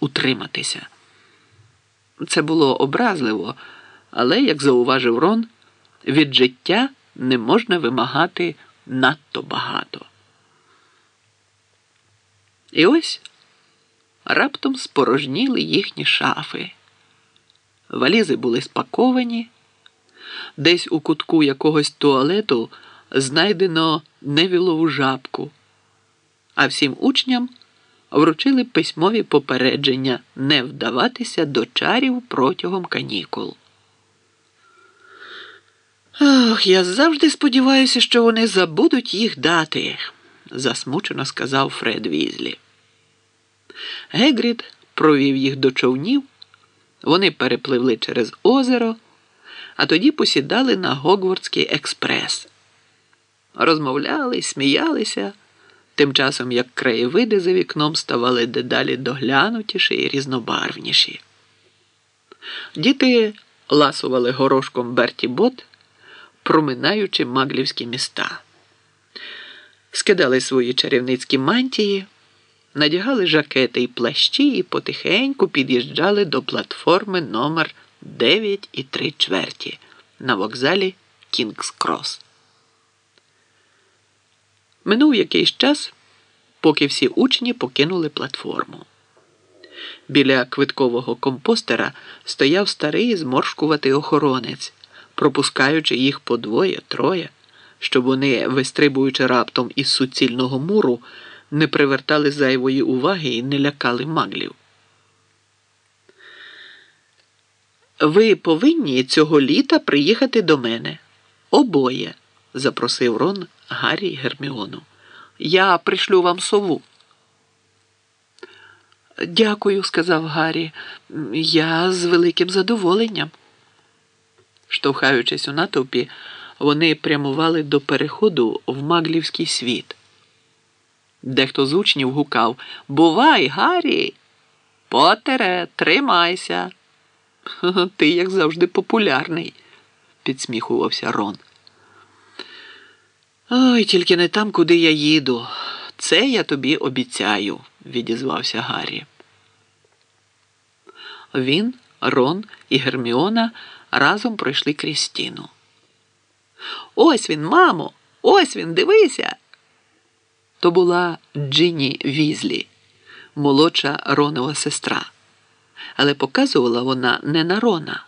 утриматися. Це було образливо, але, як зауважив Рон, від життя не можна вимагати надто багато. І ось раптом спорожніли їхні шафи. Валізи були спаковані, десь у кутку якогось туалету знайдено невілову жабку, а всім учням вручили письмові попередження не вдаватися до чарів протягом канікул. Ох, я завжди сподіваюся, що вони забудуть їх дати, засмучено сказав Фред Візлі. Гегрід провів їх до човнів, вони перепливли через озеро, а тоді посідали на Гогвардський експрес. Розмовляли, сміялися, тим часом як краєвиди за вікном ставали дедалі доглянутіші і різнобарвніші. Діти ласували горошком Берті Бот, проминаючи маглівські міста, скидали свої чарівницькі мантії надягали жакети і плащі і потихеньку під'їжджали до платформи номер 9 і 3 чверті на вокзалі Кінгс Крос. Минув якийсь час, поки всі учні покинули платформу. Біля квиткового компостера стояв старий зморшкуватий охоронець, пропускаючи їх по двоє-троє, щоб вони, вистрибуючи раптом із суцільного муру, не привертали зайвої уваги і не лякали маглів. Ви повинні цього літа приїхати до мене. Обоє, запросив Рон Гаррі Герміону. Я пришлю вам сову. Дякую, сказав Гаррі. Я з великим задоволенням. Штовхаючись у натовпі, вони прямували до переходу в маглівський світ. Дехто з учнів гукав Бувай, Гаррі! Потере, тримайся. Ти, як завжди, популярний, підсміхувався Рон. Ой, тільки не там, куди я їду. Це я тобі обіцяю, відізвався Гаррі. Він, Рон і Герміона разом пройшли крізь стіну. Ось він, мамо, ось він, дивися то була Джинні Візлі, молодша Ронова сестра. Але показувала вона не на Рона.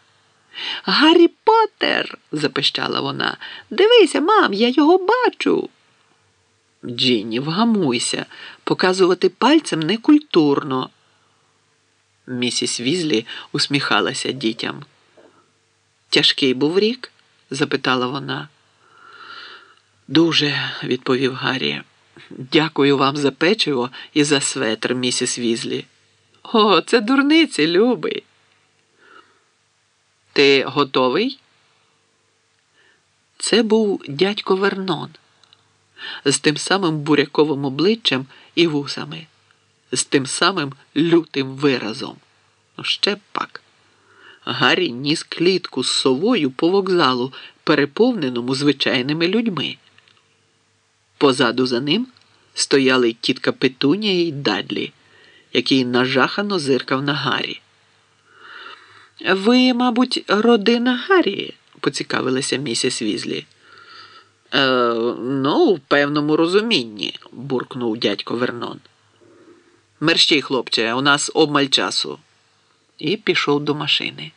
Гаррі Поттер!» – запищала вона. Дивися, мам, я його бачу. Джинні, вгамуйся, показувати пальцем некультурно. Місіс Візлі усміхалася дітям. Тяжкий був рік? запитала вона. Дуже, відповів Гаррі. Дякую вам за печиво і за светр, місіс Візлі. О, це дурниці, любий. Ти готовий? Це був дядько Вернон з тим самим буряковим обличчям і вусами, з тим самим лютим виразом. Ну, ще пак. Гаррі ніс клітку з совою по вокзалу, переповненому звичайними людьми. Позаду за ним стояли тітка Петунія і Дадлі, який нажахано зиркав на Гаррі. Ви, мабуть, родина Гаррі? поцікавилася місіс Візлі. «Е, Ну, в певному розумінні, буркнув дядько Вернон. Мерщій, хлопче, у нас обмаль часу. І пішов до машини.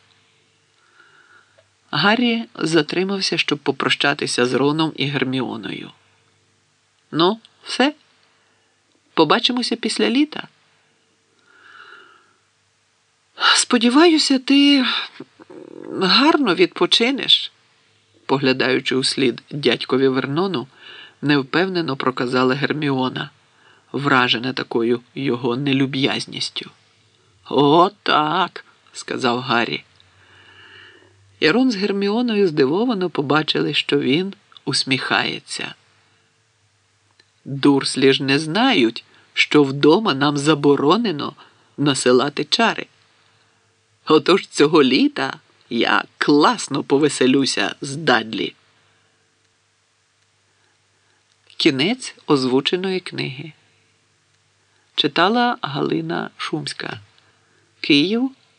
Гаррі затримався, щоб попрощатися з Роном і Герміоною. Ну, все. Побачимося після літа. Сподіваюся, ти гарно відпочинеш, поглядаючи у слід дядькові Вернону, невпевнено проказала Герміона, вражена такою його нелюб'язністю. «О, так!» – сказав Гаррі. Ірон з Герміоною здивовано побачили, що він усміхається. Дурслі ж не знають, що вдома нам заборонено насилати чари. Отож цього літа я класно повеселюся з Дадлі. Кінець озвученої книги читала Галина Шумська. Київ